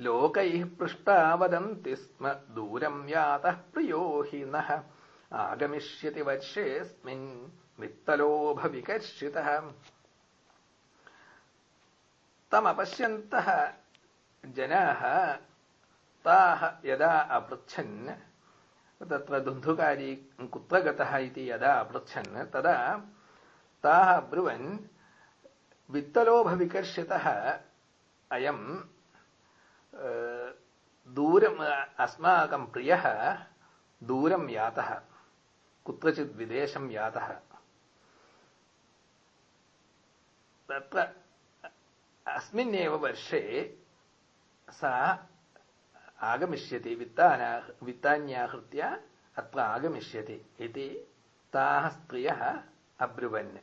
लोकैः पृष्टा वदन्ति स्म दूरम् यातः प्रियो हि नः आगमिष्यति वर्षेऽस्मिन् वित्तलोभविकर्षितः तमपश्यन्तः जनाः, ताः यदा अपृच्छन्, तत्र दुन्धुकारी कुत्र गतः इति यदा अपृच्छन्, तदा ताः अब्रुवन् वित्तलोभविकर्षितः अयम् दूरम् अस्माकं प्रियः दूरं यातः कुत्रचित् विदेशं यातः तत्र अस्मिन्नेव वर्षे सा आगमिष्यति वित्ताना वित्तान्याहृत्य अत्र आगमिष्यति इति ताः स्त्रियः अब्रुवन्